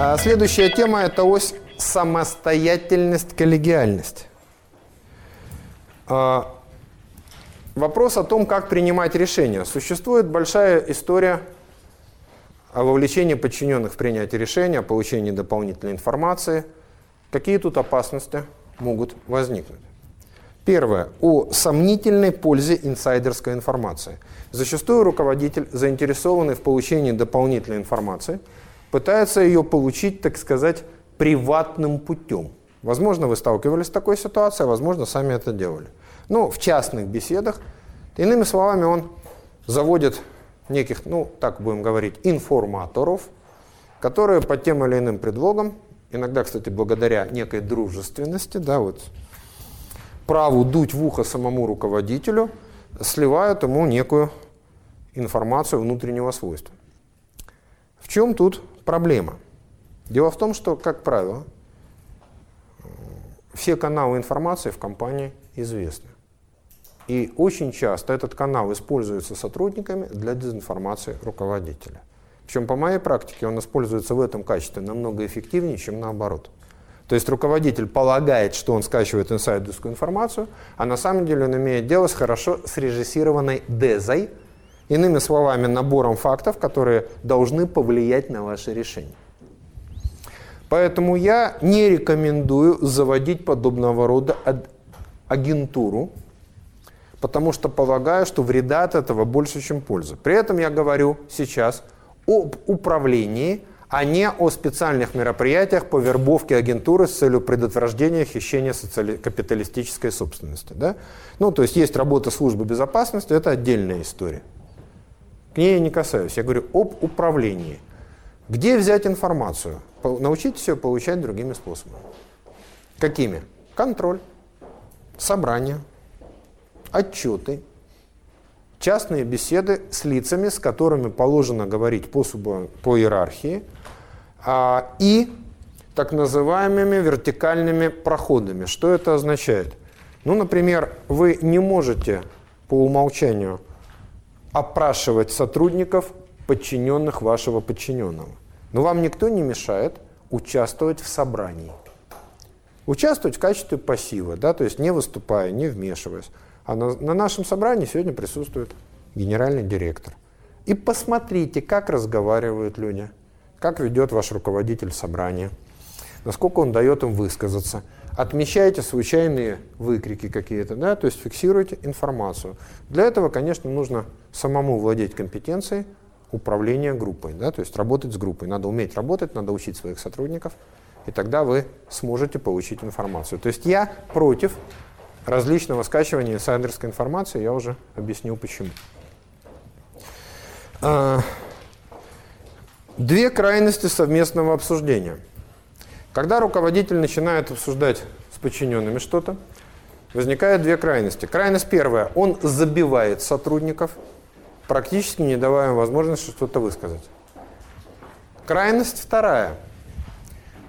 А следующая тема – это ось самостоятельность, коллегиальность. А, вопрос о том, как принимать решения. Существует большая история о вовлечении подчиненных в принятие решения, о получении дополнительной информации. Какие тут опасности могут возникнуть? Первое. О сомнительной пользе инсайдерской информации. Зачастую руководитель, заинтересованный в получении дополнительной информации, пытается ее получить, так сказать, приватным путем. Возможно, вы сталкивались с такой ситуацией, возможно, сами это делали. Ну, в частных беседах, иными словами, он заводит неких, ну, так будем говорить, информаторов, которые под тем или иным предлогом, иногда, кстати, благодаря некой дружественности, да, вот, праву дуть в ухо самому руководителю, сливают ему некую информацию внутреннего свойства. В чем тут проблема? Дело в том, что, как правило, все каналы информации в компании известны. И очень часто этот канал используется сотрудниками для дезинформации руководителя. Причем по моей практике он используется в этом качестве намного эффективнее, чем наоборот. То есть руководитель полагает, что он скачивает инсайдерскую информацию, а на самом деле он имеет дело с хорошо срежиссированной дезой, иными словами, набором фактов, которые должны повлиять на ваше решение. Поэтому я не рекомендую заводить подобного рода агентуру, потому что полагаю, что вреда от этого больше, чем пользы. При этом я говорю сейчас об управлении – а не о специальных мероприятиях по вербовке агентуры с целью предотвращения хищения социали... капиталистической собственности. Да? Ну, то есть есть работа службы безопасности, это отдельная история. К ней я не касаюсь. Я говорю об управлении. Где взять информацию? Научитесь ее получать другими способами. Какими? Контроль, собрание, отчеты, частные беседы с лицами, с которыми положено говорить по, суб... по иерархии – а, и так называемыми вертикальными проходами. Что это означает? Ну, например, вы не можете по умолчанию опрашивать сотрудников, подчиненных вашего подчиненного. Но вам никто не мешает участвовать в собрании. Участвовать в качестве пассива, да, то есть не выступая, не вмешиваясь. А на, на нашем собрании сегодня присутствует генеральный директор. И посмотрите, как разговаривают люди. Как ведет ваш руководитель собрание? Насколько он дает им высказаться? Отмечайте случайные выкрики какие-то, да, то есть фиксируйте информацию. Для этого, конечно, нужно самому владеть компетенцией управления группой, да, то есть работать с группой. Надо уметь работать, надо учить своих сотрудников, и тогда вы сможете получить информацию. То есть я против различного скачивания инсайдерской информации, я уже объяснил почему. А, Две крайности совместного обсуждения. Когда руководитель начинает обсуждать с подчиненными что-то, возникают две крайности. Крайность первая. Он забивает сотрудников, практически не давая им возможности что-то высказать. Крайность вторая.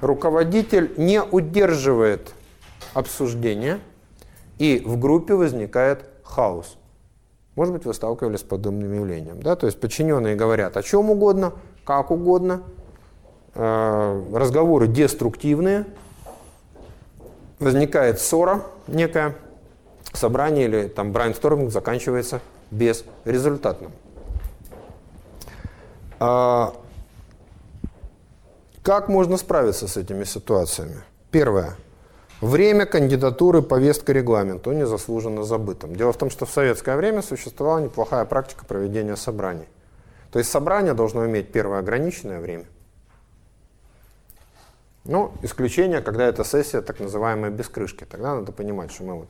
Руководитель не удерживает обсуждение, и в группе возникает хаос. Может быть, вы сталкивались с подобным явлением. Да? То есть подчиненные говорят о чем угодно – как угодно, разговоры деструктивные, возникает ссора некая, собрание или там брайнсторминг заканчивается безрезультатным. А, как можно справиться с этими ситуациями? Первое. Время кандидатуры повестка регламенту незаслуженно забытым. Дело в том, что в советское время существовала неплохая практика проведения собраний. То есть собрание должно иметь первое ограниченное время. Ну, исключение, когда это сессия так называемая без крышки. Тогда надо понимать, что мы вот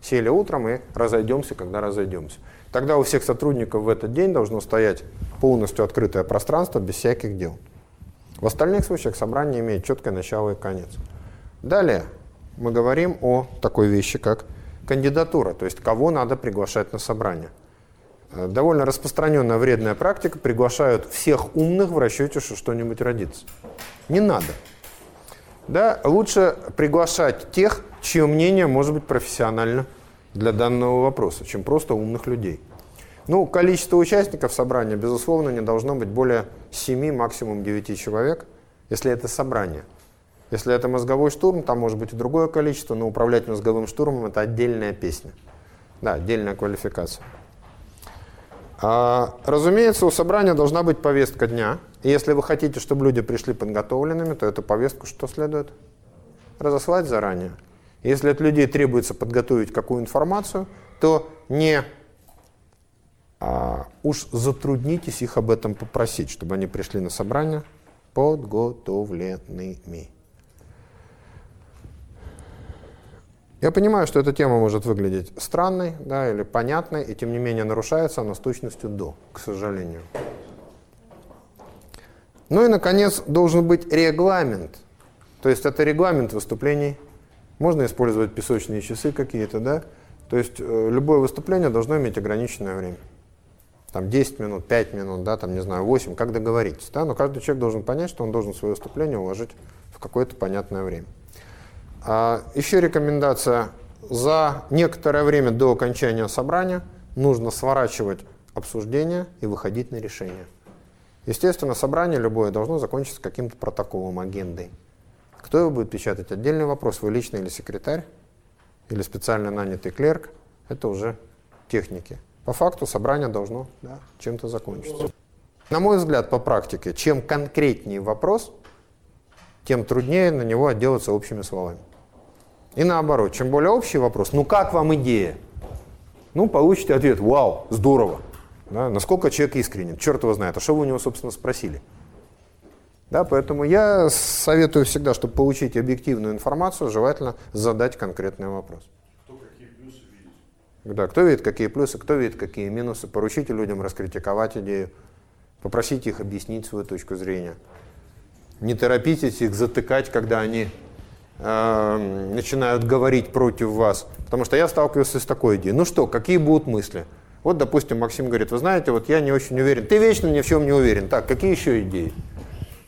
сели утром и разойдемся, когда разойдемся. Тогда у всех сотрудников в этот день должно стоять полностью открытое пространство без всяких дел. В остальных случаях собрание имеет четкое начало и конец. Далее мы говорим о такой вещи, как кандидатура, то есть кого надо приглашать на собрание. Э, довольно распространенная вредная практика. Приглашают всех умных в расчете, что что-нибудь родится. Не надо. Да, лучше приглашать тех, чье мнение может быть профессионально для данного вопроса, чем просто умных людей. Ну, количество участников собрания, безусловно, не должно быть более 7, максимум 9 человек. если это собрание. Если это мозговой штурм, там может быть и другое количество, но управлять мозговым штурмом – это отдельная песня. Да, отдельная квалификация. А, разумеется, у собрания должна быть повестка дня. И если вы хотите, чтобы люди пришли подготовленными, то эту повестку что следует? Разослать заранее. Если от людей требуется подготовить какую информацию, то не а, уж затруднитесь их об этом попросить, чтобы они пришли на собрание подготовленными. Я понимаю, что эта тема может выглядеть странной да, или понятной, и тем не менее нарушается она с точностью до, к сожалению. Ну и, наконец, должен быть регламент. То есть это регламент выступлений. Можно использовать песочные часы какие-то, да? То есть э, любое выступление должно иметь ограниченное время. Там 10 минут, 5 минут, да, там, не знаю, 8, как договоритесь. Да? Но каждый человек должен понять, что он должен свое выступление уложить в какое-то понятное время. А, еще рекомендация. За некоторое время до окончания собрания нужно сворачивать обсуждение и выходить на решение. Естественно, собрание любое должно закончиться каким-то протоколом, агендой. Кто его будет печатать? Отдельный вопрос. Вы лично или секретарь, или специально нанятый клерк. Это уже техники. По факту собрание должно да, чем-то закончиться. На мой взгляд, по практике, чем конкретнее вопрос, тем труднее на него отделаться общими словами. И наоборот, чем более общий вопрос, ну как вам идея? Ну, получите ответ, вау, здорово. Да, насколько человек искренен, черт его знает. А что вы у него, собственно, спросили? Да, поэтому я советую всегда, чтобы получить объективную информацию, желательно задать конкретный вопрос. Кто какие плюсы видит? Да, кто видит какие плюсы, кто видит какие минусы. Поручите людям раскритиковать идею, попросите их объяснить свою точку зрения. Не торопитесь их затыкать, когда они э, начинают говорить против вас. Потому что я сталкивался с такой идеей. Ну что, какие будут мысли? Вот, допустим, Максим говорит, вы знаете, вот я не очень уверен. Ты вечно ни в чем не уверен. Так, какие еще идеи?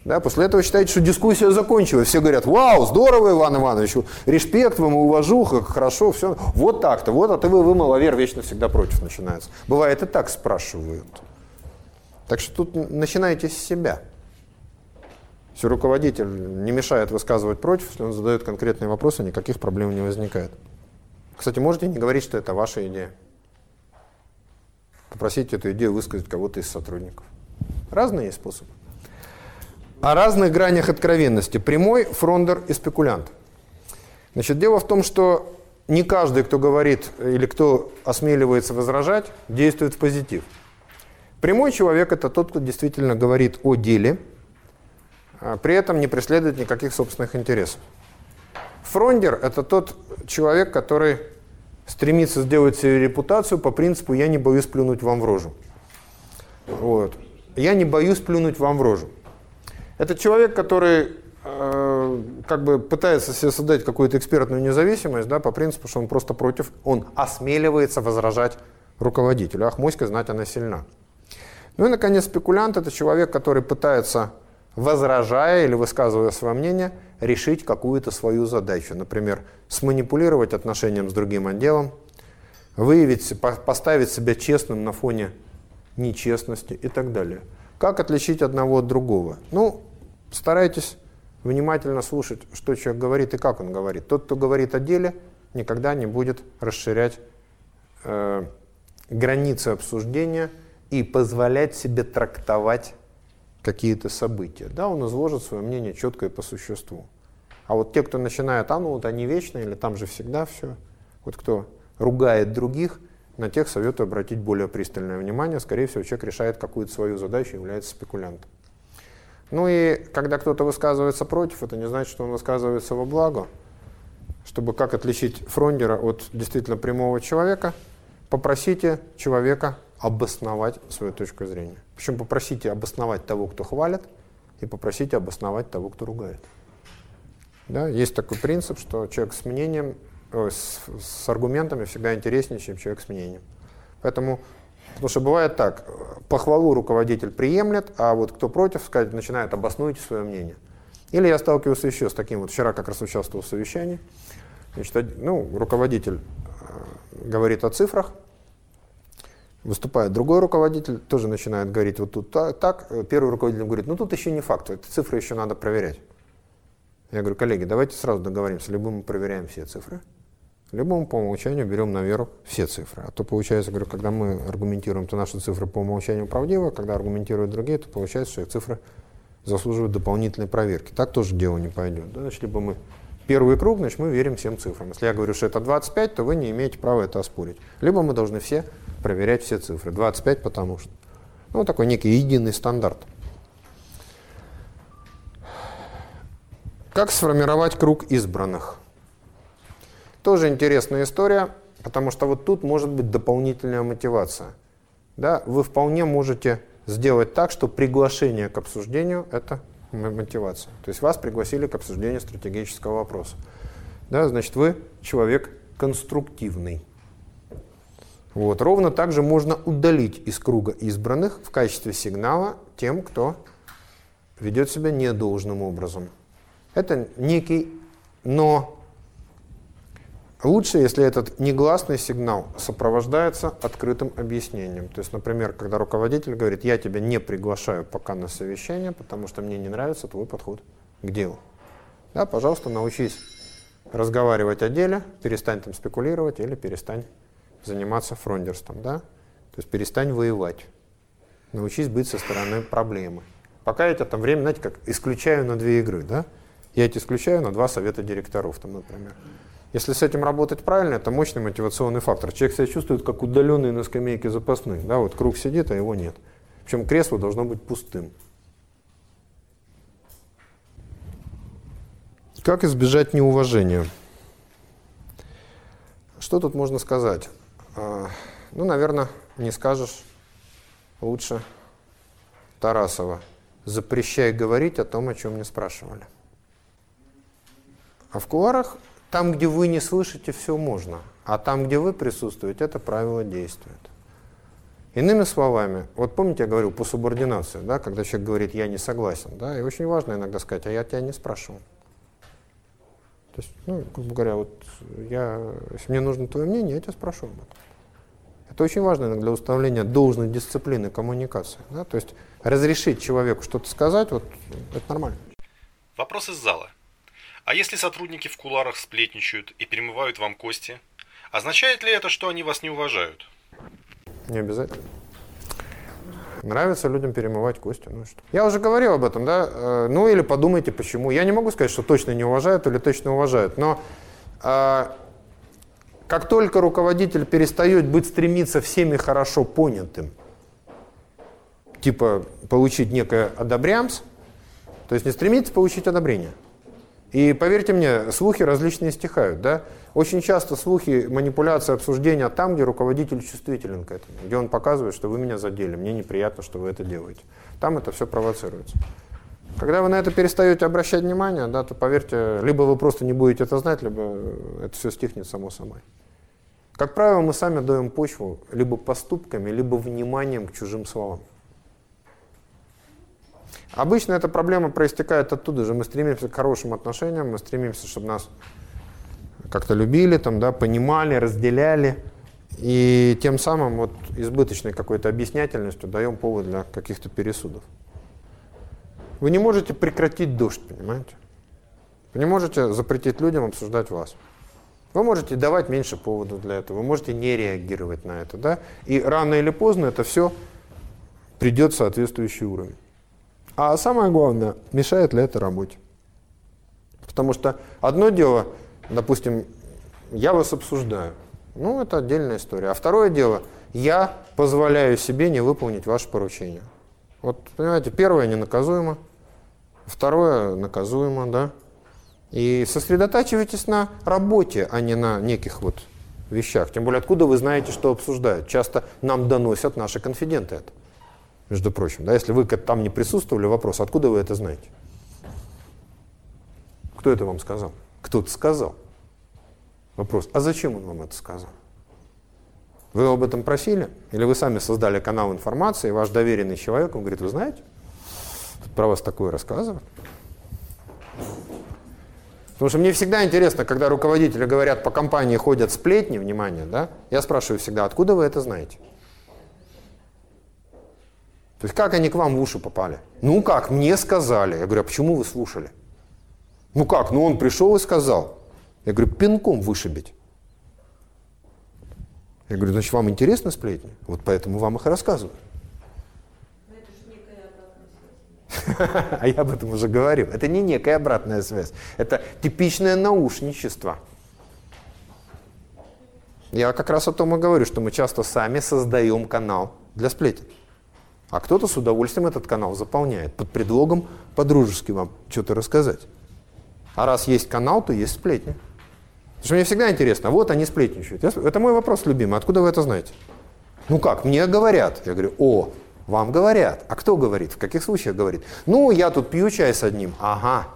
Да, после этого считаете, что дискуссия закончилась. Все говорят, вау, здорово, Иван Иванович, респект вам, уважуха, хорошо, все. Вот так-то, вот, а ты вы, вы маловер, вечно всегда против начинается. Бывает и так спрашивают. Так что тут начинайте с себя. Если руководитель не мешает высказывать против, если он задает конкретные вопросы, никаких проблем не возникает. Кстати, можете не говорить, что это ваша идея. Попросите эту идею высказать кого-то из сотрудников. Разные есть способы. О разных гранях откровенности. Прямой, фрондер и спекулянт. Значит, дело в том, что не каждый, кто говорит или кто осмеливается возражать, действует в позитив. Прямой человек – это тот, кто действительно говорит о деле – а при этом не преследует никаких собственных интересов. Фрондер – это тот человек, который стремится сделать себе репутацию по принципу «я не боюсь плюнуть вам в рожу». Вот. Я не боюсь плюнуть вам в рожу. Это человек, который э, как бы пытается себе создать какую-то экспертную независимость, да, по принципу, что он просто против, он осмеливается возражать руководителю. Ах, моська знать она сильна. Ну и, наконец, спекулянт – это человек, который пытается возражая или высказывая свое мнение, решить какую-то свою задачу. Например, сманипулировать отношением с другим отделом, выявить, поставить себя честным на фоне нечестности и так далее. Как отличить одного от другого? Ну, старайтесь внимательно слушать, что человек говорит и как он говорит. Тот, кто говорит о деле, никогда не будет расширять э, границы обсуждения и позволять себе трактовать какие-то события. Да, он изложит свое мнение четко и по существу. А вот те, кто начинает, а ну вот они вечные, или там же всегда все, вот кто ругает других, на тех советую обратить более пристальное внимание. Скорее всего, человек решает какую-то свою задачу и является спекулянтом. Ну и когда кто-то высказывается против, это не значит, что он высказывается во благо. Чтобы как отличить фрондера от действительно прямого человека, попросите человека обосновать свою точку зрения. Причем попросите обосновать того, кто хвалит, и попросите обосновать того, кто ругает. Да, есть такой принцип, что человек с мнением, э, с, с аргументами всегда интереснее, чем человек с мнением. Поэтому, потому что бывает так, похвалу руководитель приемлет, а вот кто против, сказать, начинает обоснуйте свое мнение. Или я сталкивался еще с таким, вот вчера как раз участвовал в совещании, значит, ну, руководитель э, говорит о цифрах, Выступает другой руководитель, тоже начинает говорить вот тут так, так. Первый руководитель говорит, ну тут еще не факт, эти цифры еще надо проверять. Я говорю, коллеги, давайте сразу договоримся, либо мы проверяем все цифры, либо мы по умолчанию берем на веру все цифры. А то получается, говорю, когда мы аргументируем, то наши цифры по умолчанию правдивы, а когда аргументируют другие, то получается, что их цифры заслуживают дополнительной проверки. Так тоже дело не пойдет. Да? Значит, либо мы первый круг, значит, мы верим всем цифрам. Если я говорю, что это 25, то вы не имеете права это оспорить. Либо мы должны все проверять все цифры. 25 потому что. Ну, такой некий единый стандарт. Как сформировать круг избранных? Тоже интересная история, потому что вот тут может быть дополнительная мотивация. Да, вы вполне можете сделать так, что приглашение к обсуждению – это мотивация. То есть вас пригласили к обсуждению стратегического вопроса. Да, значит, вы человек конструктивный. Вот. Ровно так же можно удалить из круга избранных в качестве сигнала тем, кто ведет себя недолжным образом. Это некий «но». Лучше, если этот негласный сигнал сопровождается открытым объяснением. То есть, например, когда руководитель говорит, я тебя не приглашаю пока на совещание, потому что мне не нравится твой подход к делу. Да, пожалуйста, научись разговаривать о деле, перестань там спекулировать или перестань заниматься фрондерством. Да? То есть перестань воевать. Научись быть со стороны проблемы. Пока я тебя там время, знаете, как исключаю на две игры, да? Я эти исключаю на два совета директоров, там, например. Если с этим работать правильно, это мощный мотивационный фактор. Человек себя чувствует как удаленный на скамейке запасных. Да, вот круг сидит, а его нет. Причем кресло должно быть пустым. Как избежать неуважения? Что тут можно сказать? А, ну, наверное, не скажешь лучше Тарасова. Запрещай говорить о том, о чем не спрашивали. А в куларах там, где вы не слышите, все можно. А там, где вы присутствуете, это правило действует. Иными словами, вот помните, я говорил по субординации, да, когда человек говорит «я не согласен», да, и очень важно иногда сказать «а я тебя не спрашивал». То есть, ну, грубо говоря, вот я, если мне нужно твое мнение, я тебя спрошу об этом. Это очень важно для установления должной дисциплины коммуникации. Да? То есть разрешить человеку что-то сказать, вот это нормально. Вопрос из зала. А если сотрудники в куларах сплетничают и перемывают вам кости, означает ли это, что они вас не уважают? Не обязательно. Нравится людям перемывать кости. Ну что? Я уже говорил об этом, да? Э, ну или подумайте, почему. Я не могу сказать, что точно не уважают или точно уважают, но э, как только руководитель перестает быть стремиться всеми хорошо понятым, типа получить некое одобрямс, то есть не стремится получить одобрение – и поверьте мне, слухи различные стихают. Да? Очень часто слухи, манипуляции, обсуждения там, где руководитель чувствителен к этому, где он показывает, что вы меня задели, мне неприятно, что вы это делаете. Там это все провоцируется. Когда вы на это перестаете обращать внимание, да, то поверьте, либо вы просто не будете это знать, либо это все стихнет само собой. Как правило, мы сами даем почву либо поступками, либо вниманием к чужим словам. Обычно эта проблема проистекает оттуда же. Мы стремимся к хорошим отношениям, мы стремимся, чтобы нас как-то любили, там, да, понимали, разделяли. И тем самым вот избыточной какой-то объяснятельностью даем повод для каких-то пересудов. Вы не можете прекратить дождь, понимаете? Вы не можете запретить людям обсуждать вас. Вы можете давать меньше поводов для этого, вы можете не реагировать на это. Да? И рано или поздно это все придет в соответствующий уровень. А самое главное, мешает ли это работе. Потому что одно дело, допустим, я вас обсуждаю. Ну, это отдельная история. А второе дело, я позволяю себе не выполнить ваше поручение. Вот, понимаете, первое ненаказуемо, второе наказуемо, да. И сосредотачивайтесь на работе, а не на неких вот вещах. Тем более, откуда вы знаете, что обсуждают? Часто нам доносят наши конфиденты это между прочим. Да, если вы там не присутствовали, вопрос, откуда вы это знаете? Кто это вам сказал? Кто-то сказал. Вопрос, а зачем он вам это сказал? Вы об этом просили? Или вы сами создали канал информации, ваш доверенный человек, он говорит, вы знаете, про вас такое рассказывают? Потому что мне всегда интересно, когда руководители говорят, по компании ходят сплетни, внимание, да, я спрашиваю всегда, откуда вы это знаете? То есть как они к вам в уши попали? Ну как, мне сказали. Я говорю, а почему вы слушали? Ну как, ну он пришел и сказал. Я говорю, пинком вышибить. Я говорю, значит, вам интересны сплетни? Вот поэтому вам их и рассказываю. А я об этом уже говорил. Это не некая обратная связь. Это типичное наушничество. Я как раз о том и говорю, что мы часто сами создаем канал для сплетен. А кто-то с удовольствием этот канал заполняет под предлогом по-дружески вам что-то рассказать. А раз есть канал, то есть сплетни. Потому что мне всегда интересно, вот они сплетничают. Это мой вопрос любимый, откуда вы это знаете? Ну как, мне говорят. Я говорю, о, вам говорят. А кто говорит? В каких случаях говорит? Ну, я тут пью чай с одним. Ага.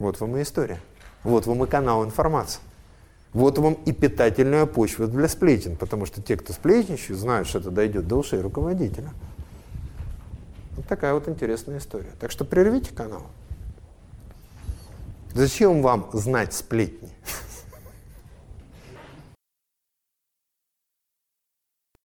Вот вам и история. Вот вам и канал информации. Вот вам и питательная почва для сплетен, потому что те, кто сплетничают, знают, что это дойдет до ушей руководителя. Вот такая вот интересная история. Так что прервите канал. Зачем вам знать сплетни?